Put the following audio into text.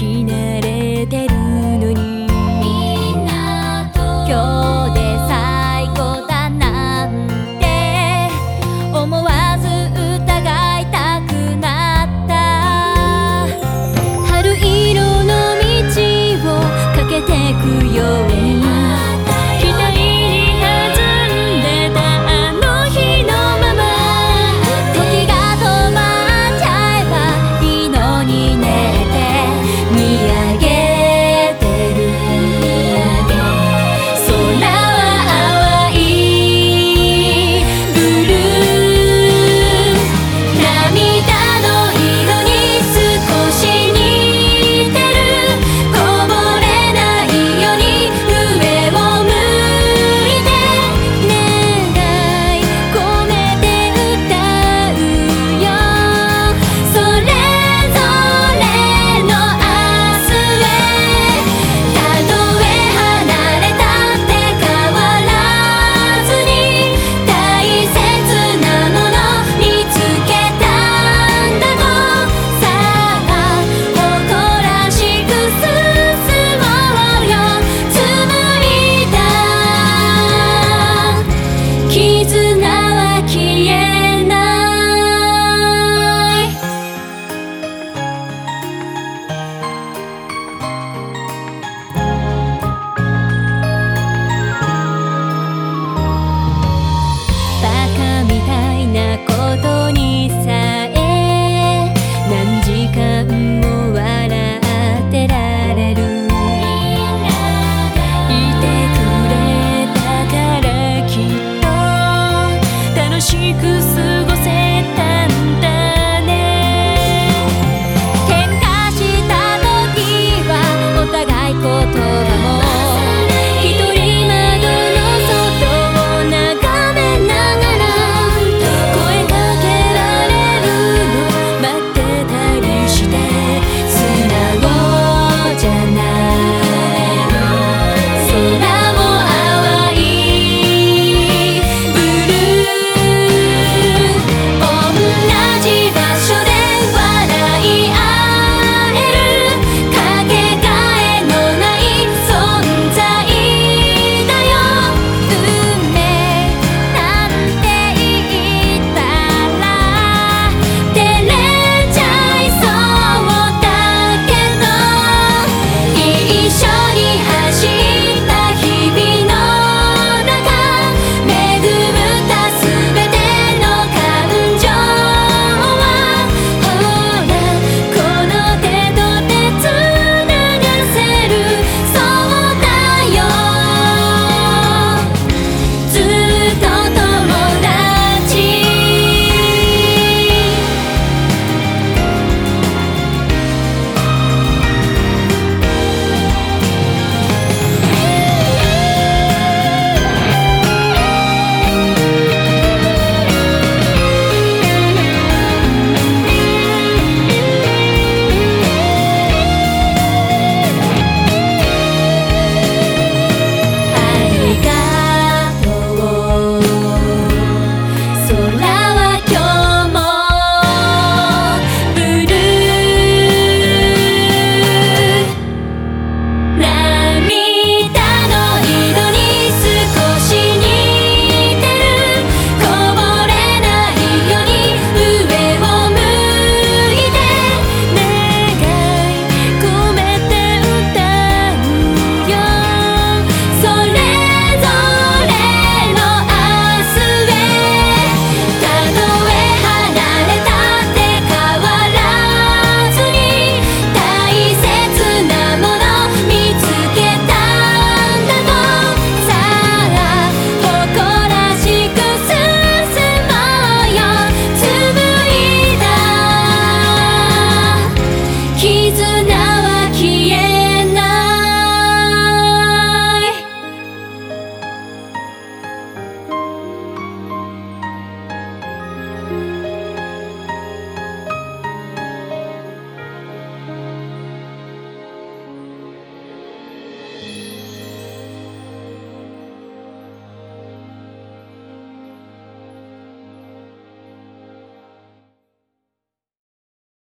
記念 solar.